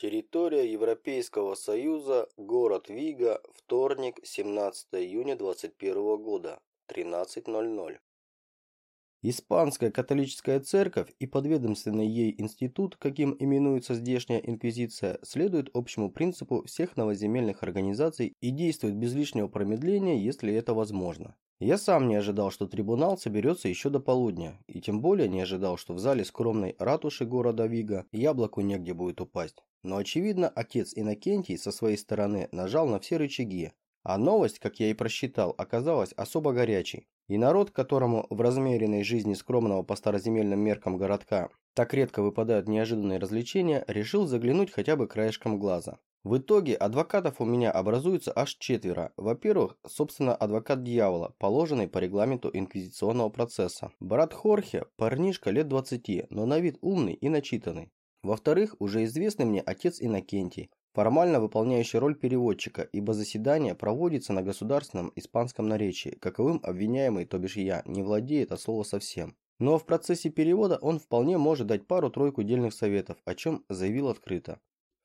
Территория Европейского Союза, город Вига, вторник, 17 июня 2021 года, 13.00. Испанская католическая церковь и подведомственный ей институт, каким именуется здешняя инквизиция, следуют общему принципу всех новоземельных организаций и действуют без лишнего промедления, если это возможно. Я сам не ожидал, что трибунал соберется еще до полудня, и тем более не ожидал, что в зале скромной ратуши города Вига яблоку негде будет упасть. Но очевидно, отец Иннокентий со своей стороны нажал на все рычаги, а новость, как я и просчитал, оказалась особо горячей. И народ, которому в размеренной жизни скромного по староземельным меркам городка так редко выпадают неожиданные развлечения, решил заглянуть хотя бы краешком глаза. В итоге адвокатов у меня образуется аж четверо. Во-первых, собственно, адвокат дьявола, положенный по регламенту инквизиционного процесса. Брат Хорхе, парнишка лет 20, но на вид умный и начитанный. Во-вторых, уже известный мне отец Иннокентий, формально выполняющий роль переводчика, ибо заседание проводится на государственном испанском наречии, каковым обвиняемый, то бишь я, не владеет от слова совсем. Но в процессе перевода он вполне может дать пару-тройку дельных советов, о чем заявил открыто.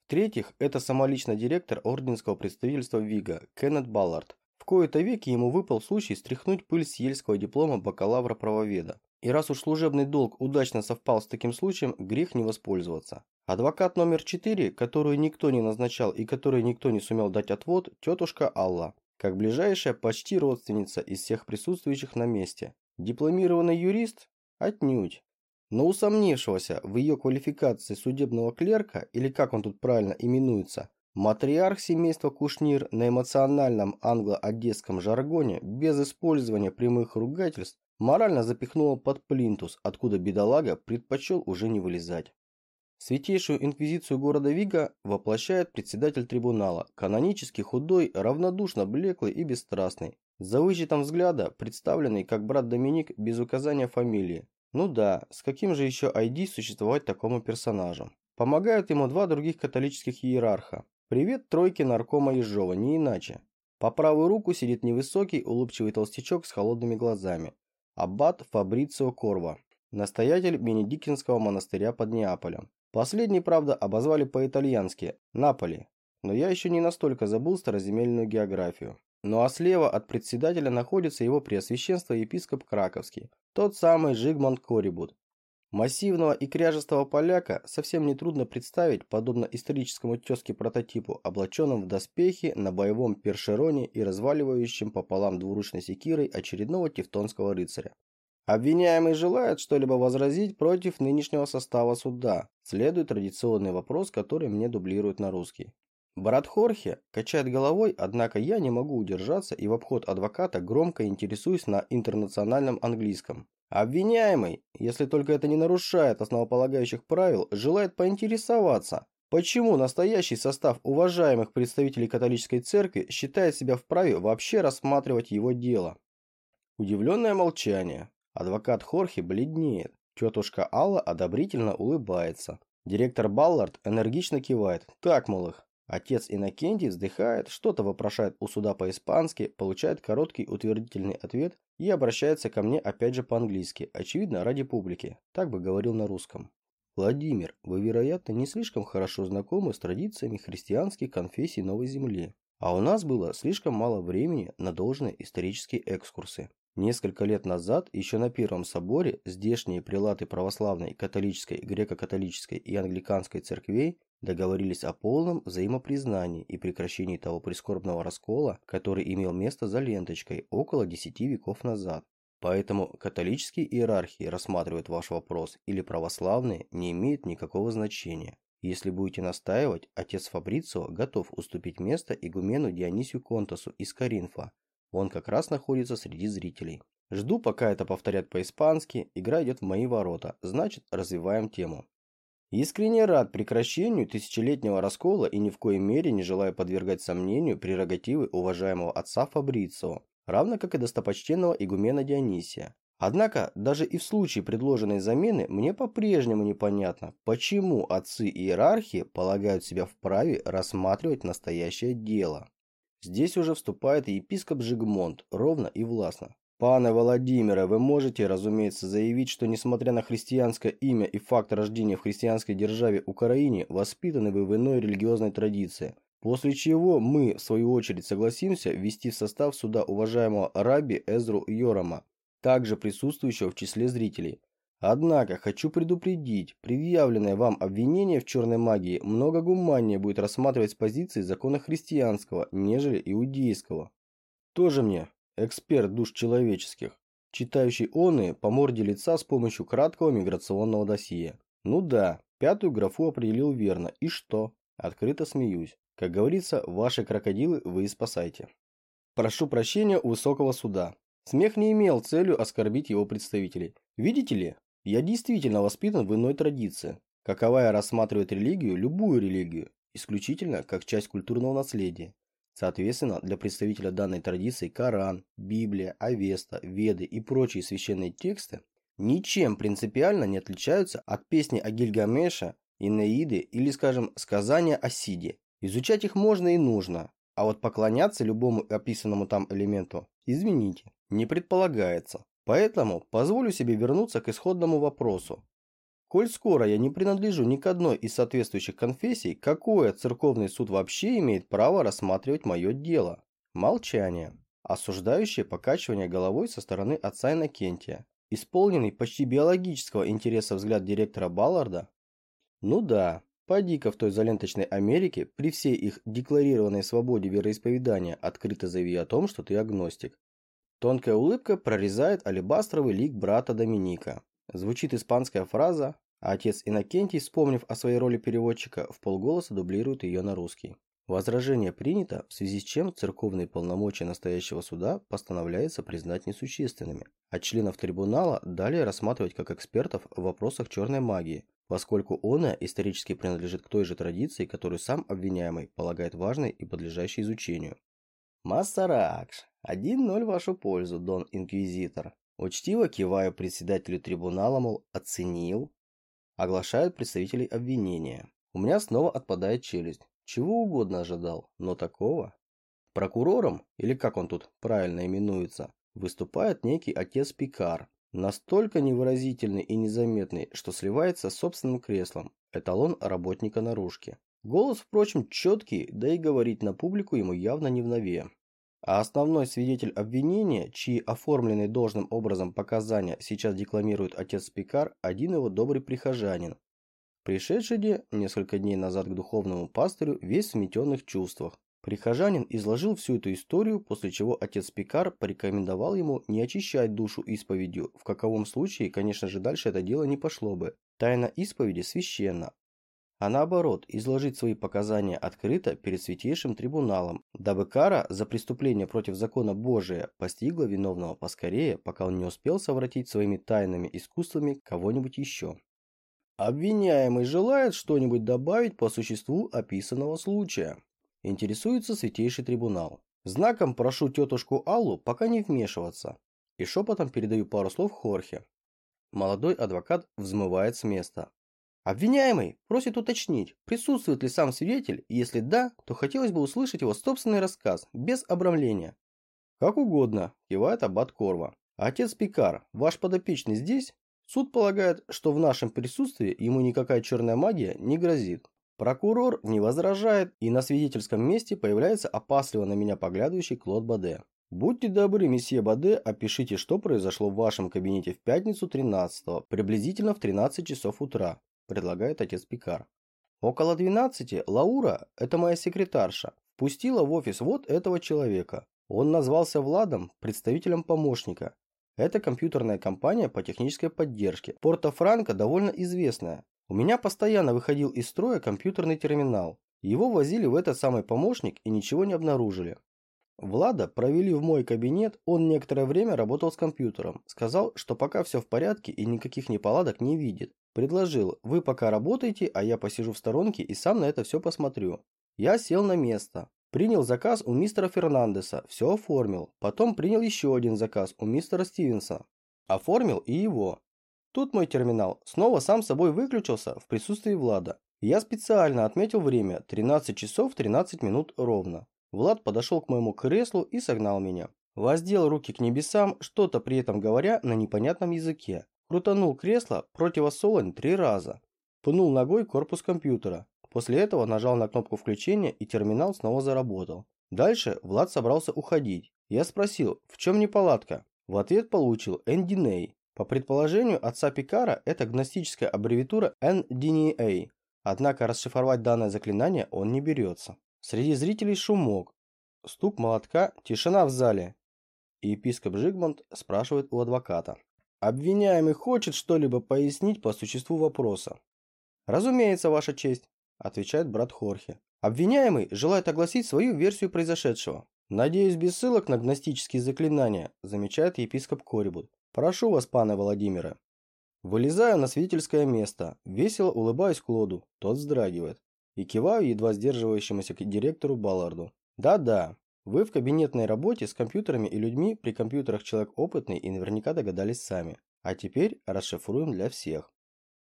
В-третьих, это самолично директор орденского представительства ВИГа, Кеннет Баллард. В кои-то веки ему выпал случай стряхнуть пыль с ельского диплома бакалавра-правоведа. И раз уж служебный долг удачно совпал с таким случаем, грех не воспользоваться. Адвокат номер 4, которую никто не назначал и которой никто не сумел дать отвод, тетушка Алла, как ближайшая почти родственница из всех присутствующих на месте. Дипломированный юрист? Отнюдь. Но усомнившегося в ее квалификации судебного клерка, или как он тут правильно именуется, матриарх семейства Кушнир на эмоциональном англо-одесском жаргоне без использования прямых ругательств морально запихнула под плинтус, откуда бедолага предпочел уже не вылезать. Святейшую инквизицию города Вига воплощает председатель трибунала, канонически худой, равнодушно блеклый и бесстрастный, за вычетом взгляда представленный как брат Доминик без указания фамилии, ну да, с каким же еще ID существовать такому персонажу? Помогают ему два других католических иерарха. Привет тройке наркома Ежова, не иначе. По правую руку сидит невысокий, улыбчивый толстячок с холодными глазами. Аббат Фабрицио Корва, настоятель Бенедиктинского монастыря под Неаполем. Последний, правда, обозвали по-итальянски – Наполи. Но я еще не настолько забыл староземельную географию. Ну а слева от председателя находится его преосвященство епископ Краковский, тот самый Жигмунд Корибут. Массивного и кряжестого поляка совсем нетрудно представить, подобно историческому тезке-прототипу, облаченном в доспехи на боевом першероне и разваливающем пополам двуручной секирой очередного тевтонского рыцаря. Обвиняемый желает что-либо возразить против нынешнего состава суда. Следует традиционный вопрос, который мне дублируют на русский. Брат Хорхе качает головой, однако я не могу удержаться и в обход адвоката громко интересуюсь на интернациональном английском. Обвиняемый, если только это не нарушает основополагающих правил, желает поинтересоваться, почему настоящий состав уважаемых представителей католической церкви считает себя вправе вообще рассматривать его дело. Удивленное молчание. Адвокат Хорхе бледнеет. Тетушка Алла одобрительно улыбается. Директор Баллард энергично кивает. Так, мол их, Отец Иннокентий вздыхает, что-то вопрошает у суда по-испански, получает короткий утвердительный ответ и обращается ко мне опять же по-английски, очевидно, ради публики. Так бы говорил на русском. Владимир, вы, вероятно, не слишком хорошо знакомы с традициями христианских конфессий Новой Земли. А у нас было слишком мало времени на должные исторические экскурсы. Несколько лет назад, еще на Первом соборе, здешние прилаты православной, католической, греко-католической и англиканской церквей договорились о полном взаимопризнании и прекращении того прискорбного раскола, который имел место за ленточкой около десяти веков назад. Поэтому католические иерархии рассматривают ваш вопрос или православные не имеет никакого значения. Если будете настаивать, отец Фабрицио готов уступить место игумену Дионисию Контасу из Каринфа. Он как раз находится среди зрителей. Жду, пока это повторят по-испански, игра идет в мои ворота, значит развиваем тему. Искренне рад прекращению тысячелетнего раскола и ни в коей мере не желаю подвергать сомнению прерогативы уважаемого отца Фабрицио, равно как и достопочтенного игумена Дионисия. Однако, даже и в случае предложенной замены, мне по-прежнему непонятно, почему отцы иерархии полагают себя вправе рассматривать настоящее дело. Здесь уже вступает епископ Жигмонт, ровно и властно. Пане Владимире, вы можете, разумеется, заявить, что несмотря на христианское имя и факт рождения в христианской державе Украине, воспитаны вы в иной религиозной традиции. После чего мы, в свою очередь, согласимся ввести в состав суда уважаемого Раби Эзру Йорама, также присутствующего в числе зрителей. Однако, хочу предупредить, предъявленное вам обвинение в черной магии много гуманнее будет рассматривать с позиции закона христианского, нежели иудейского. Тоже мне, эксперт душ человеческих, читающий оные по морде лица с помощью краткого миграционного досье. Ну да, пятую графу определил верно. И что? Открыто смеюсь. Как говорится, ваши крокодилы вы и спасайте. Прошу прощения у высокого суда. Смех не имел целью оскорбить его представителей. Видите ли, я действительно воспитан в иной традиции. Каковая рассматривает религию, любую религию, исключительно как часть культурного наследия. Соответственно, для представителя данной традиции Коран, Библия, Авеста, Веды и прочие священные тексты ничем принципиально не отличаются от песни о Гильгамеше, Инеиды или, скажем, сказания о Сиде. Изучать их можно и нужно, а вот поклоняться любому описанному там элементу, извините, не предполагается. Поэтому позволю себе вернуться к исходному вопросу. Коль скоро я не принадлежу ни к одной из соответствующих конфессий, какое церковный суд вообще имеет право рассматривать мое дело? Молчание. Осуждающее покачивание головой со стороны отца Иннокентия. Исполненный почти биологического интереса взгляд директора Балларда? Ну да, поди-ка в той заленточной Америке при всей их декларированной свободе вероисповедания открыто заяви о том, что ты агностик. Тонкая улыбка прорезает алебастровый лик брата Доминика. Звучит испанская фраза а отец Иннокентий, вспомнив о своей роли переводчика, в полголоса дублирует ее на русский. Возражение принято, в связи с чем церковные полномочия настоящего суда постановляется признать несущественными, а членов трибунала далее рассматривать как экспертов в вопросах черной магии, поскольку она исторически принадлежит к той же традиции, которую сам обвиняемый полагает важной и подлежащей изучению. «Массаракш, 1-0 в вашу пользу, дон Инквизитор». Учтиво киваю председателю трибунала, мол, оценил, Оглашают представителей обвинения. У меня снова отпадает челюсть. Чего угодно ожидал, но такого. Прокурором, или как он тут правильно именуется, выступает некий отец Пикар. Настолько невыразительный и незаметный, что сливается с собственным креслом. Эталон работника наружки. Голос, впрочем, четкий, да и говорить на публику ему явно не в нове. А основной свидетель обвинения, чьи оформленные должным образом показания сейчас декламирует отец Пикар, один его добрый прихожанин, пришедший де несколько дней назад к духовному пастырю весь в сметенных чувствах. Прихожанин изложил всю эту историю, после чего отец Пикар порекомендовал ему не очищать душу исповедью, в каковом случае, конечно же, дальше это дело не пошло бы. Тайна исповеди священна, а наоборот, изложить свои показания открыто перед святейшим трибуналом, дабы кара за преступление против закона Божия постигла виновного поскорее, пока он не успел совратить своими тайными искусствами кого-нибудь еще. Обвиняемый желает что-нибудь добавить по существу описанного случая. Интересуется святейший трибунал. Знаком прошу тетушку Аллу пока не вмешиваться. И шепотом передаю пару слов Хорхе. Молодой адвокат взмывает с места. Обвиняемый просит уточнить, присутствует ли сам свидетель, и если да, то хотелось бы услышать его собственный рассказ, без обрамления. Как угодно, кивает аббат Корва. Отец Пикар, ваш подопечный здесь? Суд полагает, что в нашем присутствии ему никакая черная магия не грозит. Прокурор не возражает, и на свидетельском месте появляется опасливо на меня поглядывающий Клод Баде. Будьте добры, месье Баде, опишите, что произошло в вашем кабинете в пятницу 13 приблизительно в 13 часов утра предлагает отец Пикар. Около 12 Лаура, это моя секретарша, впустила в офис вот этого человека. Он назвался Владом, представителем помощника. Это компьютерная компания по технической поддержке. Порто-Франко довольно известная. У меня постоянно выходил из строя компьютерный терминал. Его возили в этот самый помощник и ничего не обнаружили. Влада провели в мой кабинет, он некоторое время работал с компьютером. Сказал, что пока все в порядке и никаких неполадок не видит. Предложил, вы пока работаете, а я посижу в сторонке и сам на это все посмотрю. Я сел на место. Принял заказ у мистера Фернандеса, все оформил. Потом принял еще один заказ у мистера Стивенса. Оформил и его. Тут мой терминал снова сам собой выключился в присутствии Влада. Я специально отметил время 13 часов 13 минут ровно. Влад подошел к моему креслу и согнал меня. Воздел руки к небесам, что-то при этом говоря на непонятном языке. Крутанул кресло противосолонь три раза. Пнул ногой корпус компьютера. После этого нажал на кнопку включения и терминал снова заработал. Дальше Влад собрался уходить. Я спросил, в чем неполадка? В ответ получил NDNA. По предположению отца Пикара, это гностическая аббревиатура NDNA. Однако расшифровать данное заклинание он не берется. Среди зрителей шумок. Стук молотка, тишина в зале. И епископ Жигмунд спрашивает у адвоката. Обвиняемый хочет что-либо пояснить по существу вопроса. «Разумеется, Ваша честь», – отвечает брат Хорхе. Обвиняемый желает огласить свою версию произошедшего. «Надеюсь, без ссылок на гностические заклинания», – замечает епископ Корибут. «Прошу вас, пане Владимира». Вылезаю на свидетельское место, весело улыбаюсь Клоду, тот вздрагивает. И киваю едва сдерживающемуся директору Балларду. Да-да, вы в кабинетной работе с компьютерами и людьми при компьютерах человек опытный и наверняка догадались сами. А теперь расшифруем для всех.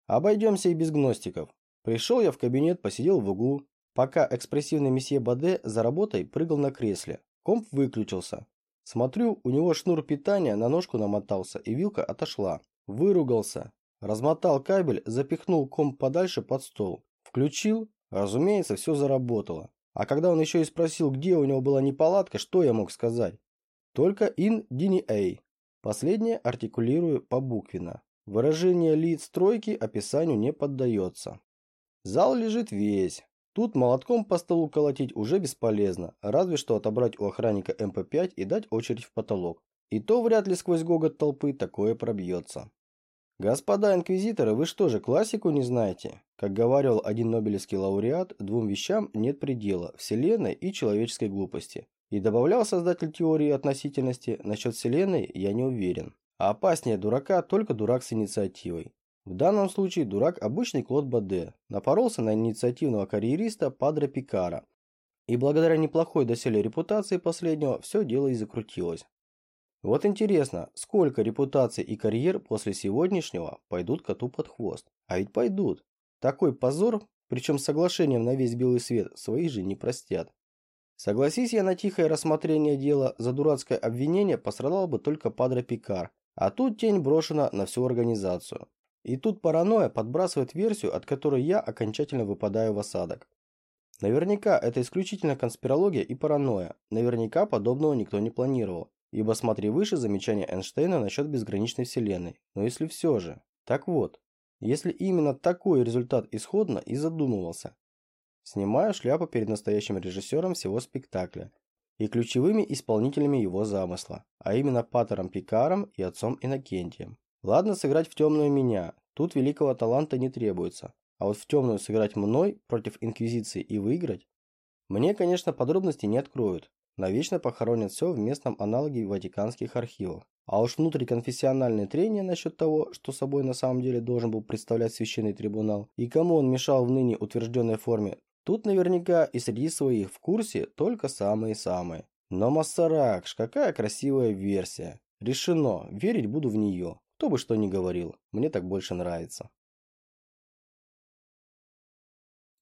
Обойдемся и без гностиков. Пришел я в кабинет, посидел в углу, пока экспрессивный месье Баде за работой прыгал на кресле. Комп выключился. Смотрю, у него шнур питания на ножку намотался, и вилка отошла. Выругался. Размотал кабель, запихнул комп подальше под стол. Включил. Разумеется, все заработало. А когда он еще и спросил, где у него была неполадка, что я мог сказать? Только in dini a. Последнее артикулирую побуквенно. Выражение лиц стройки описанию не поддается. Зал лежит весь. Тут молотком по столу колотить уже бесполезно, разве что отобрать у охранника МП-5 и дать очередь в потолок. И то вряд ли сквозь гогот толпы такое пробьется. Господа инквизиторы, вы что же, классику не знаете? Как говорил один нобелевский лауреат, двум вещам нет предела – вселенной и человеческой глупости. И добавлял создатель теории относительности, насчет вселенной я не уверен. А опаснее дурака только дурак с инициативой. В данном случае дурак обычный Клод Баде, напоролся на инициативного карьериста Падре Пикара. И благодаря неплохой доселе репутации последнего все дело и закрутилось. Вот интересно, сколько репутаций и карьер после сегодняшнего пойдут коту под хвост? А ведь пойдут. Такой позор, причем соглашением на весь белый свет, свои же не простят. Согласись я на тихое рассмотрение дела, за дурацкое обвинение пострадал бы только Падре Пикар, а тут тень брошена на всю организацию. И тут паранойя подбрасывает версию, от которой я окончательно выпадаю в осадок. Наверняка это исключительно конспирология и паранойя. Наверняка подобного никто не планировал. Ибо смотри выше замечание Эйнштейна насчет безграничной вселенной. Но если все же. Так вот, если именно такой результат исходно и задумывался. Снимаю шляпу перед настоящим режиссером всего спектакля и ключевыми исполнителями его замысла, а именно Патером Пикаром и отцом Иннокентием. Ладно сыграть в темную меня, тут великого таланта не требуется. А вот в темную сыграть мной против Инквизиции и выиграть? Мне, конечно, подробности не откроют. Навечно похоронят все в местном аналоге Ватиканских архивов. А уж внутриконфессиональные трения насчет того, что собой на самом деле должен был представлять священный трибунал, и кому он мешал в ныне утвержденной форме, тут наверняка и среди своих в курсе только самые-самые. Но Массаракш, какая красивая версия. Решено, верить буду в нее. Кто бы что ни говорил, мне так больше нравится.